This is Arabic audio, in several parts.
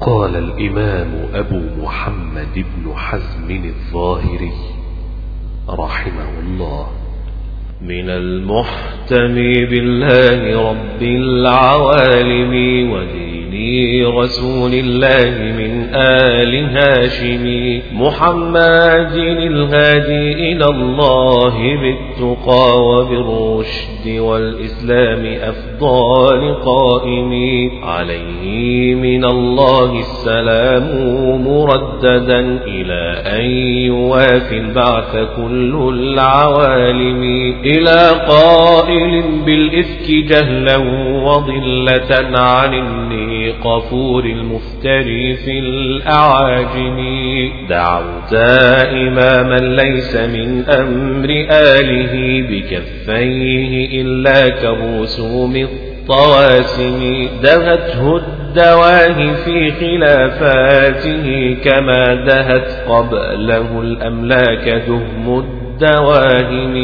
قال الإمام أبو محمد بن حزم الظاهري رحمه الله. من المحتم بالله رب العوالم ودين رسول الله من آل هاشم. محمد الهادي إلى الله بالتقى وبالرشد والإسلام أفضال قائم. عليه من الله السلام مرددا إلى أن يوافي البعث كل العوالم. إلى قائل بالإفك جهلا وضلة عن النير قفور المفتري في الأعاجم. دعوت إماما ليس من أمر آله بكفيه إلا كرسوم الطواسم. دهته الدواهي في خلافاته كما دهت قبله الأملاك دهم الدواهم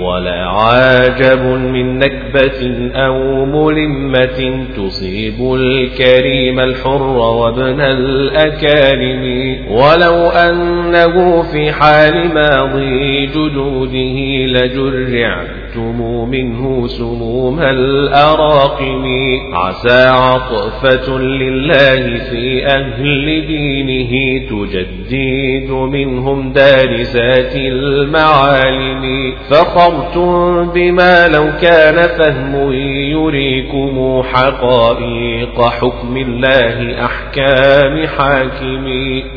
ولا عاجب من نكبة أو ملمة تصيب الكريم الحر وابن الأكارم. ولو أنه في حال ماضي جدوده لجرعتم منه سموم الأراقم. عسى عطفة لله في أهل دينه تجدد منهم دارسات المعاني العالم فخرتم بما لو كان فهم يريكم حقائق حكم الله أحكام حاكم.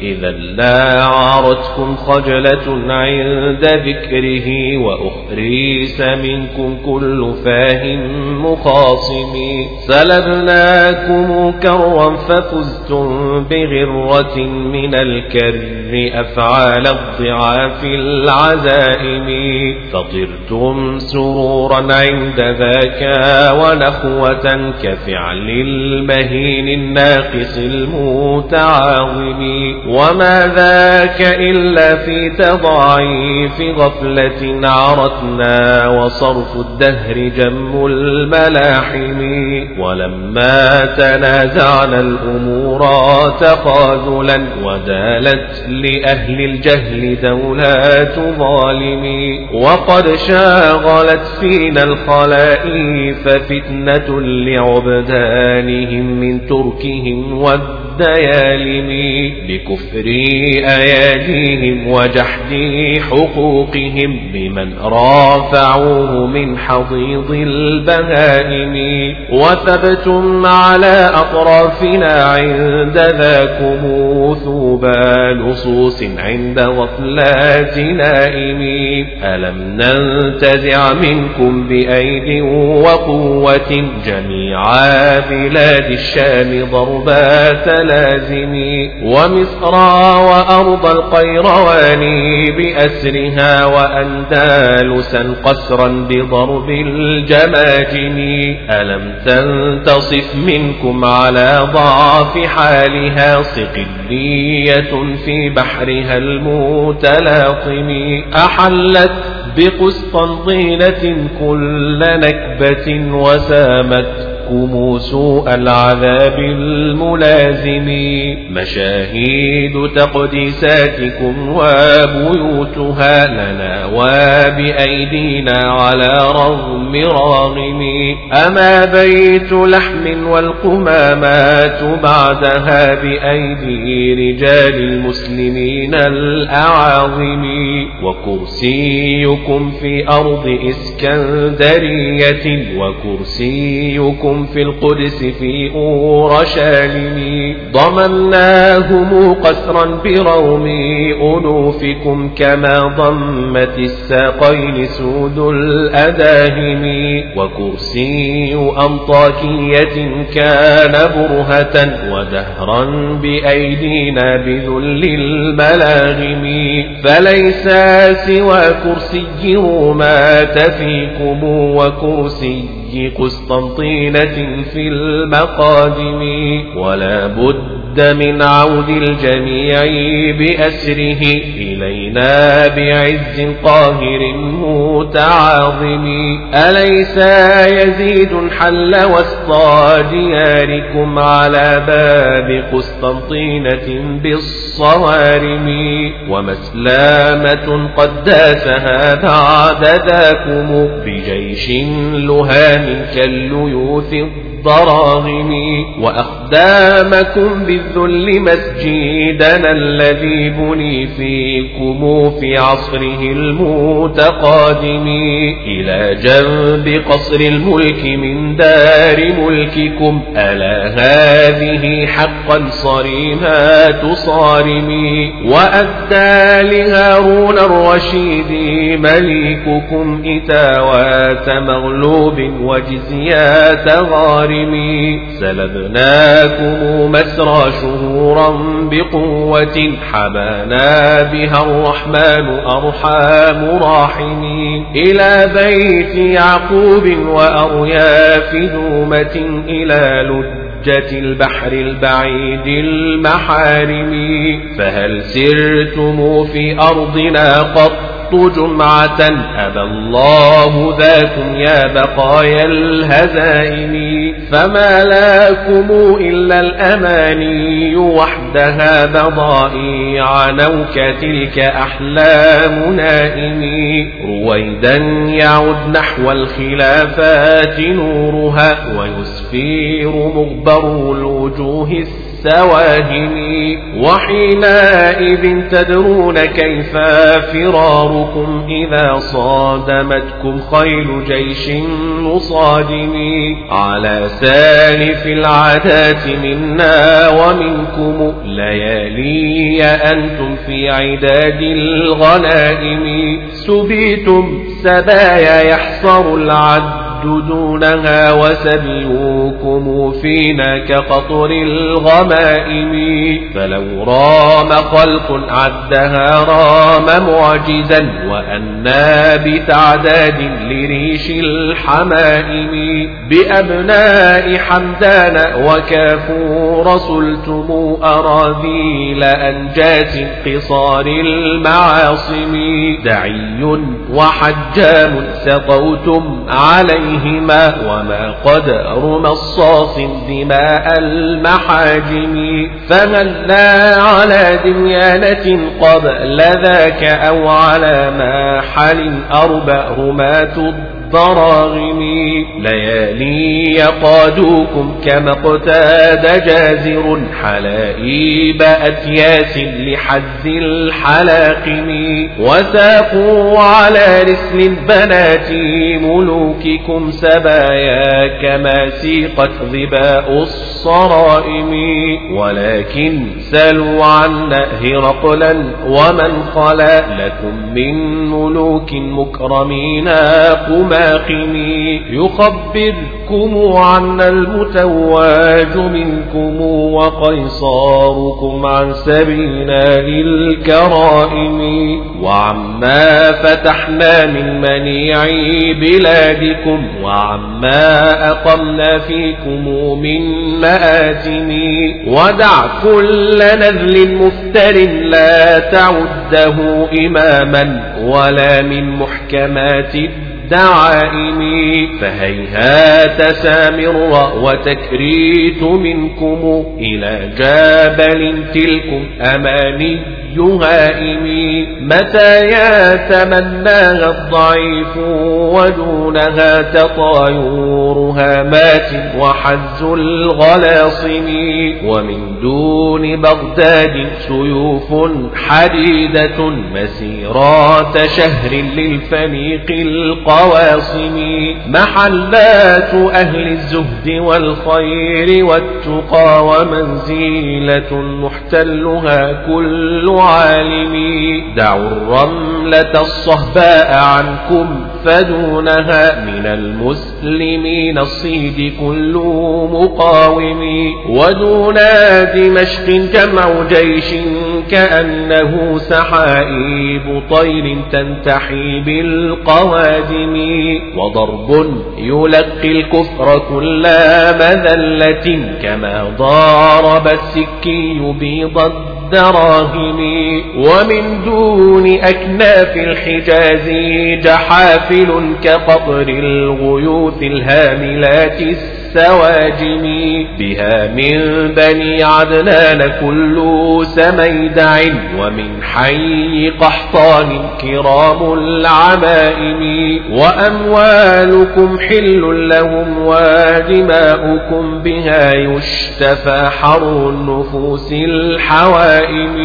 إذا لا عارتكم خجلة عند ذكره وأخريس منكم كل فاهم مخاصم. سلبناكم كرا ففزتم بغرة من الكر أفعال الضعاف العزائم الدائم. فطرتم سرورا عند ذاك ونخوة كفعل المهين الناقص المتعاظم وما ذاك إلا في تضاعيف غفلة عرتنا وصرف الدهر جم الملاحم. ولما تنازعنا الأمور تخاذلا ودالت لأهل الجهل دولات ظالم. وقد شاغلت فينا الخلائف فتنة لعبدانهم من تركهم والديالم. بكفر أياديهم وجحد حقوقهم بمن رافعوه من حضيض البهائم. وثبتم على أطرافنا عند ذاكم ثوبى لصوص عند غفلات نائم ألم ننتزع منكم بأيد وقوة جميع بلاد الشام ضربات لازم ومصر وأرض القيروان بأسرها وأندالسا قسرا بضرب الجماجم. ألم تنتصف منكم على ضعف حالها صقلية في بحرها المتلاطم. أحلت بقسطنطينة كل نكبة وسامت لكم سوء العذاب الملازم. مشاهيد تقديساتكم وبيوتها لنا وبأيدينا على رغم راغم. أما بيت لحم والقمامات بعدها بأيدي رجال المسلمين الأعاظم. وكرسيكم في أرض إسكندرية. وكرسيكم في القدس في أورشالم ضمناهم قسرا بروم أنوفكم كما ضمت الساقين سود الأداهم وكرسي أنطاكية كان برهة ودهرا بأيدينا بذل الملاغم. فليس سوى كرسي رومات فيكم وكرسي قسطنطينة في المقادم ولا بد بد من عود الجميع بأسره. إلينا بعز قاهر متعاظم أليس يزيد حل وسط دياركم على باب قسطنطينة بالصوارم؟ ومسلامة قد داسها بعد ذاكم. بجيش لهام كالليوث الضراغم وأخدامكم بالذل مسجدنا الذي بني فيكم في عصره المتقادم. إلى جنب قصر الملك من دار ملككم. ألا هذه حقا صريمات صارمي وأدى لهارون الرشيد مليككم إتاوات مغلوب وجزيات غارم. سلبناكم مسرى شهورا بقوة حمانا بها الرحمن أرحام راحمين. إلى بيت يعقوب وأرياف دومة إلى لد البحر البعيد المحارم. فهل سرتم في أرضنا قط جمعة؟ أبى الله ذاكم يا بقايا الهزائم. فما لكم إلا الأماني وحدها بضائع نوك تلك أحلام نائم رويدا يعد نحو الخلافات نورها ويسفير مغبر الوجوه السواهم وحينئذ تدرون كيف فراركم إذا صادمتكم خيل جيش مصادم على سالف العادات منا ومنكم ليالي أنتم في عداد الغنائم. سبيتم سبايا يحصر العد دونها وسبيوكم فينا كقطر الغمائم. فلو رام خلق عدها رام معجزا وأنا بتعداد لريش الحمائم. بأبناء حمدان وكافور رسلتم أراذيل أنجاس قصار المعاصم. دعي وحجام سقوتم عليه عليهما وما قدر مصاص دماء المحاجم. فمنا على دميانة قبل ذاك أو على ماحل أربع رمات الضراغم ليالي يقادوكم كما اقتاد جازر حلائب أتياس لحز الحلاقم. وساقوا على رسل البنات ملوككم سبايا كما سيقت ظباء الصرائم. ولكن سلوا عنا هرقلا ومن خلا. لكم من ملوك مكرمين قماقم يخبركم عنا المتواج منكم وقيصاركم عن سبينا الكرائم وعما فتحنا من منيع بلادكم وعما أقمنا فيكم من مآتم ودع كل نذل مفتر لا تعده إماما ولا من محكمات الدعائم فهيهات سامر وتكريت منكم إلى جبل تلكم أماني هائم متى يتمناها الضعيف ودونها تطايور هامات وحز الغلاصم. ومن دون بغداد سيوف حديدة مسيرات شهر للفنيق القواصم. محلات أهل الزهد والخير والتقى ومنزلة محتلها كل عالم دعوا الرملة الصهباء عنكم فدونها من المسلمين الصيد كل مقاوم ودون دمشق جمع جيش كأنه سحائب طير تنتحي بالقوادم. وضرب يلقي الكفر كل مذلة كما ضارب السكي بيض الدراهم. ومن دون أكناف الحجاز جحافل كقطر الغيوث الهاملات السواجم بها من بني عدنان كل سميدع ومن حي قحطان كرام العمائم وأموالكم حل لهم ودماؤكم بها يشتفى حر النفوس الحوائم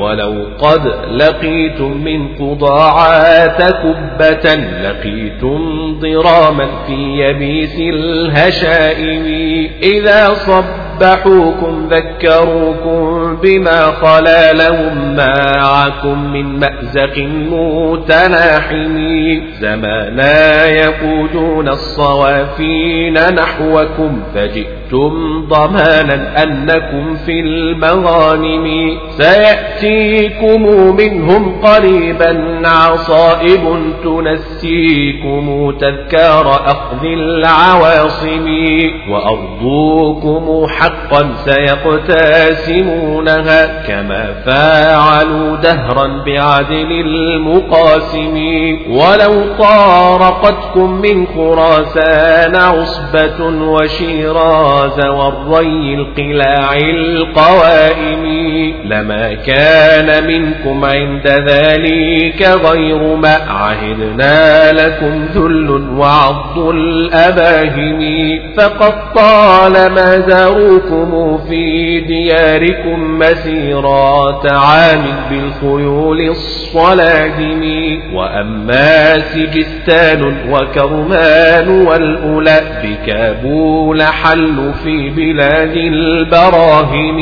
ولو قد لقيتم من قضاعات كبة لقيتم ضراما في يبيس الهشائم إذا صبحوكم ذكروكم بما خلا لهم معكم من مأزق متلاحم زمانا يقودون الصوافين نحوكم فجئتم ضمانا أنكم في المغانم سيأتيكم منهم قريبا عصائب تنسيكم تذكار أخذ العواصم وأرضوكم حقا سيقتاسمونها كما فعلوا دهرا بعدل المقاسم ولو طارقتكم من خراسان عصبة وشيراز والري القلاع القوائم لما كان منكم عند ذلك غير ما عهدنا لكم ذل وعض الأباهم فقد طالما زاروكم في دياركم مسيرات عام بالخيول الصلاجم وأما سجستان وكرمان والأولى بكابول حلوا في بلاد البراهم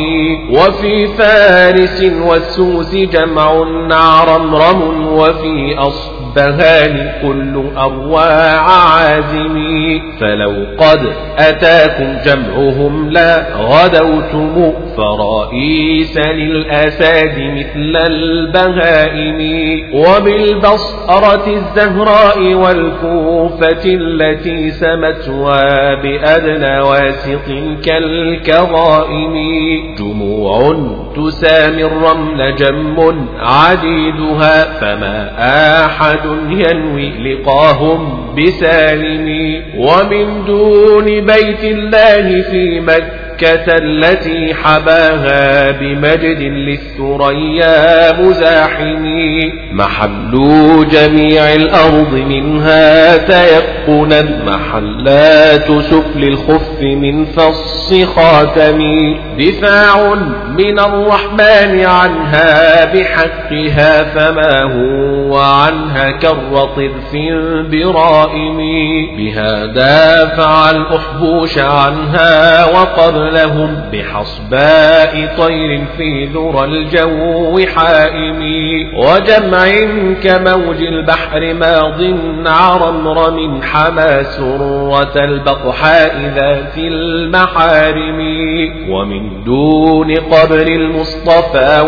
وفي فارس والسوس جمع عرمرم وفي أصل بهان كل أرواع عازم فلو قد أتاكم جمعهم لا غدوتم فرائيس للأساد مثل البهائم. وبالبصرة الزهراء والكوفة التي سمت وبأدنى واسط كالكظائم. جموع تسامي الرمل جم عديدها فما أحد ينوي لقاهم بسالم ومن دون بيت الله في مكة. مكة التي حباها بمجد للثريا مزاحم محل جميع الأرض منها تيقنا. محلات سفل الخف من فص خاتم دفاع من الرحمن عنها بحقها فما هو عنها كر طرف برائم بها دافع الأحبوش عنها وقبل لهم بحصباء طير في ذرى الجو حائم. وجمع كموج البحر ماض عرمرم حما سرة البطحاء ذات المحارم. ومن دون قبر المصطفى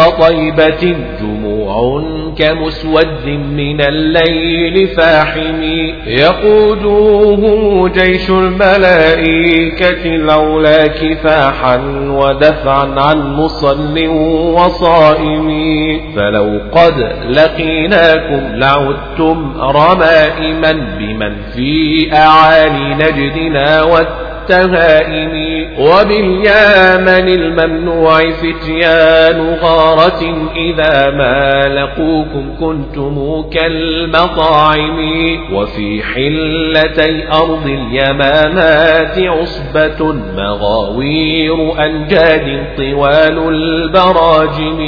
طيبة جموع كمسود من الليل فاحم. يقودوه جيش الملائكة الأولى كفاحا ودفعا عن مصل وصائم. فلو قد لقيناكم لعدتم رمائما بمن في أعالي نجدنا والتقوى التهائم وباليمن الممنوع فتيان غارة إذا ما لقوكم كنتم كالمطاعم وفي حلتي أرض اليمامات عصبة مغاوير أنجاد طوال البراجم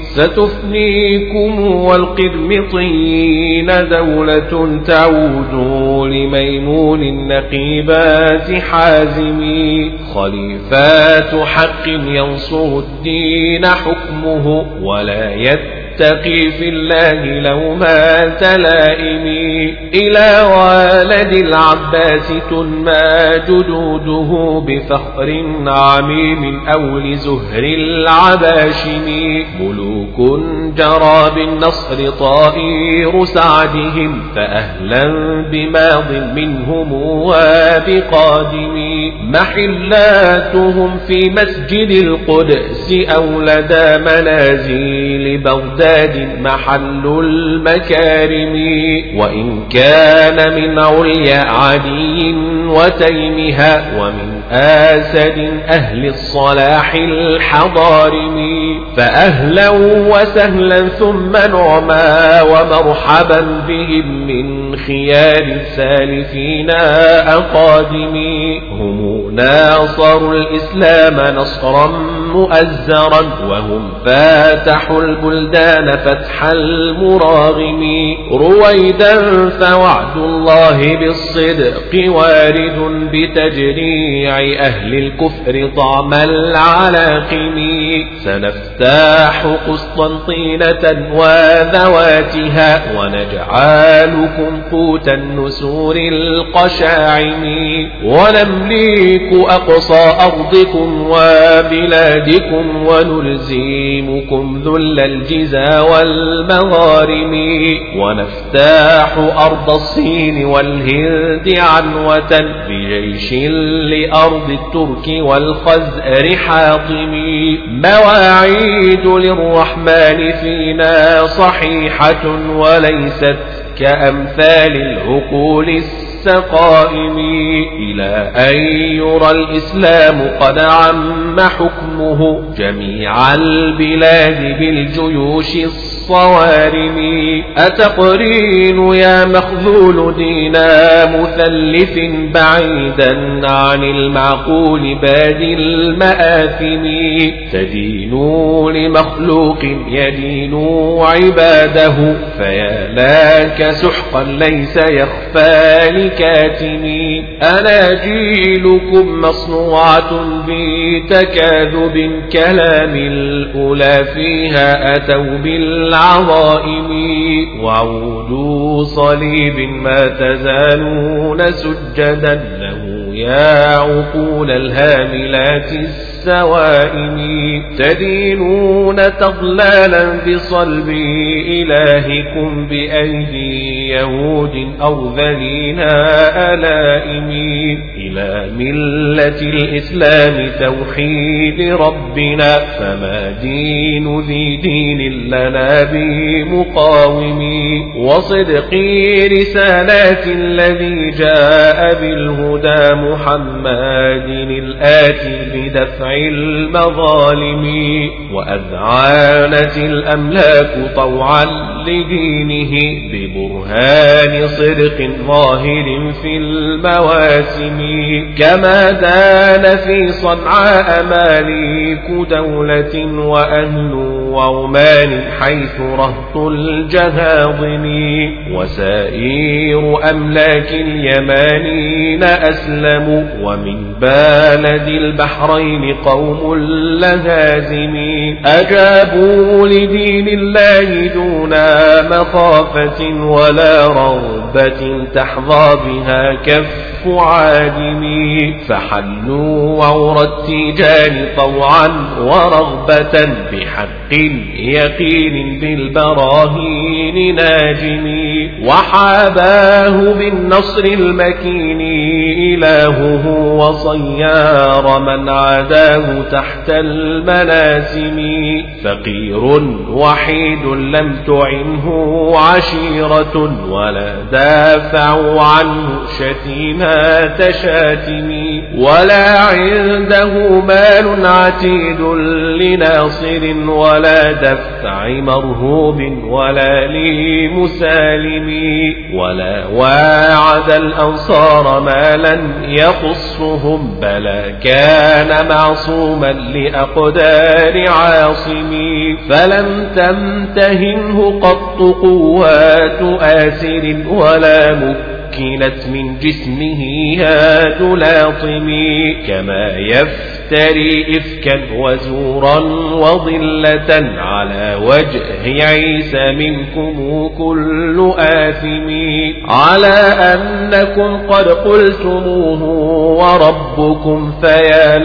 ستفنيكم والقرمطين دولة تعود لميمون النقيبات حازم خليفات حق ينصر الدين حكمه ولا يتبع يتقي في الله لو ما تلائم إلى والد العباس تنمى جدوده بفخر عميم أو لزهر العباشم ملوك جرى بالنصر طائر سعدهم فأهلا بماض منهم وبقادم محلاتهم في مسجد القدس أو لدى منازل بغداد محل المكارم. وإن كان من عليا عدي وتيمها ومن آسد أهل الصلاح الحضارم. فأهلا وسهلا ثم نعما ومرحبا بهم من خيار السالفين أقادم هم ناصروا الإسلام نصرا مؤزرا وهم فاتحوا البلدان فتح المراغم. رويدا فوعد الله بالصدق وارد بتجريع أهل الكفر طعم العلاقم. سنفتح قسطنطينة وذواتها ونجعلكم قوت النسور القشاعم. ونمليك أقصى أرضكم وبلادكم ونلزمكم ذل الجزا والمغارم ونفتح أرض الصين والهند عنوة بجيش لأرض الترك والخزر حاطم. مواعيد للرحمن فينا صحيحة وليست كأمثال العقول السقائم إلى أن يرى الإسلام قد عم حكمه جميع البلاد بالجيوش الصوارم. أتقرين يا مخذول دينا مثلث بعيدا عن المعقول باد المآثم. تدين لمخلوق يدين عباده فيا لاك سحقا ليس يخفى لكاتم. أناجيلكم مصنوعة بتكاذب كلام الأولى فيها أتوا بالعظائم وعودوا صليب ما تزالون سجدا له يا عقول الهاملات. السوائم تدينون تضلالا بصلب إلهكم بأيدي يهود أو ذلين ألائم إلى ملة الإسلام توحيد ربنا فما دين ذي دين لنا بمقاوم وصدق رسالات الذي جاء بالهدى محمد الآتي بدفع المظالم وأذعانت الأملاك طوعا لدينه ببرهان صدق ظاهر في المواسم. كما دان في صنعاء مالك دولة وأهل وعمان حيث رهط الجهاضم. وسائر أملاك اليمانين أسلموا ومن بلد البحرين قوم لهازم أجابوا لدين الله دون مخافة ولا رغبة تحظى بها كف عادم فحلوا عور التيجان طوعا ورغبة بحق يقين بالبراهين ناجم. وحاباه بالنصر المكين إلهه وصيار من عداه تحت الملاسم فقير وحيد لم تعنه عشيرة ولا دافعوا عنه شتيمات شاتم. ولا عنده مال عتيد لناصر ولا دفع مرهوب ولا لمسالم. ولا واعد الأنصار مالا يخصهم بلى كان معصوما لأقدار عاصم. فلم تمتهنه قط قوات آسر ولا مكنت من جسمه هاد لاطم كما يفتح يفتري إفكا وزورا وضلة على وجه عيسى منكم كل آثم. على أنكم قد قلتموه وربكم فيا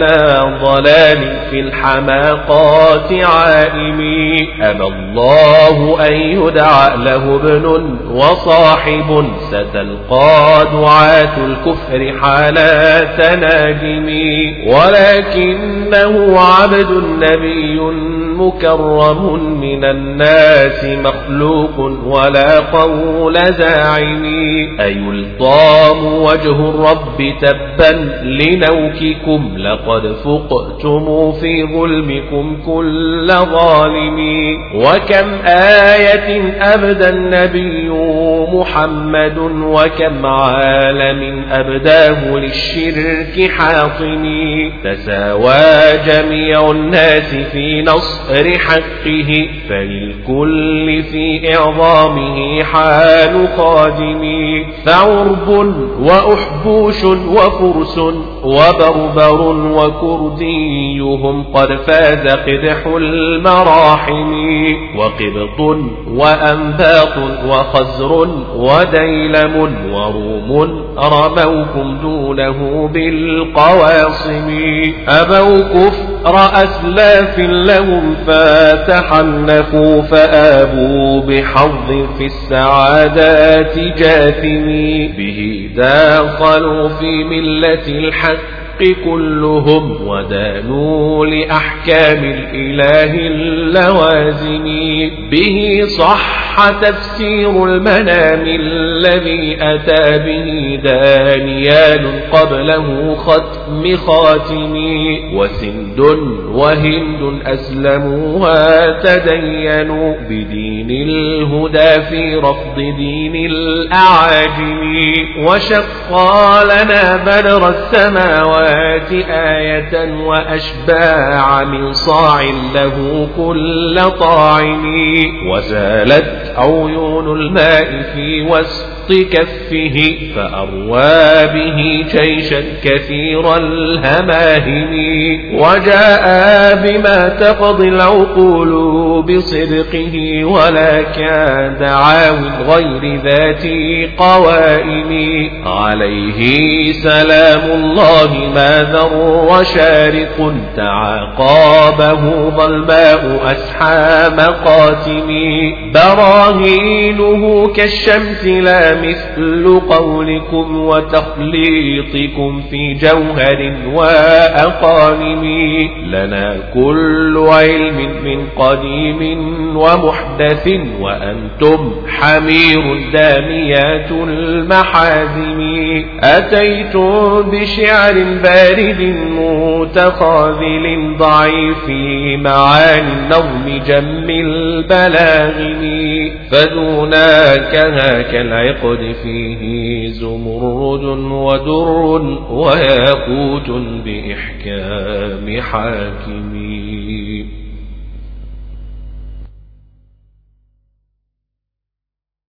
ضلال في الحماقات عائم. أبى الله أن يدعى له ابن وصاحب ستلقى دعاة الكفر حالات نادم. ولكنه عبد نبي مكرم من الناس مخلوق ولا قول زاعم. أيلطام وجه الرب تبا لنوككم لقد فقتم في ظلمكم كل ظالم. وكم آية أبدى النبي محمد وكم عالم أبداه للشرك حاطم. تساوى جميع الناس في نصر حقه فللكل في إعظامه حال قادم. فعرب وأحبوش وفرس وبربر وكرديهم قد فاز قدح المراحم. وقبط وأنباط وخزر وديلم وروم رموكم دونه بالقواصم. أبوا كفر أسلاف لهم فتحنفوا فآبوا بحظ في السعادات جاثم به داخلوا في ملة الحق كلهم ودانوا لأحكام الإله اللوازم به صح تفسير المنام الذي أتى به دانيال قبله ختم خاتم وسند وهند أسلموها تدينوا بدين الهدى في رفض دين الأعاجم وشق لنا بدر السماوات السماوات آية وأشباع من صاع له كل طاعم وزالت عيون الماء في وسط كفه فأروى به جيشا كثير الهماهم. وجاء بما تقضي العقول بصدقه ولا كان دعاو غير ذات قوائم. عليه سلام الله ما ذر شارق تعاقابه ظلماء أسحى مقاتم براهينه كالشمس لا مثل قولكم وتخليطكم في جوهر وأقانم لنا كل علم من قديم ومحدث وأنتم حمير داميات المحازم. أتيتم بشعر بارد متخاذل ضعيف معاني النظم جم البلاغم. فدوناك هاك العقد فيه زمرد ودر وياقوت بإحكام حاكمين.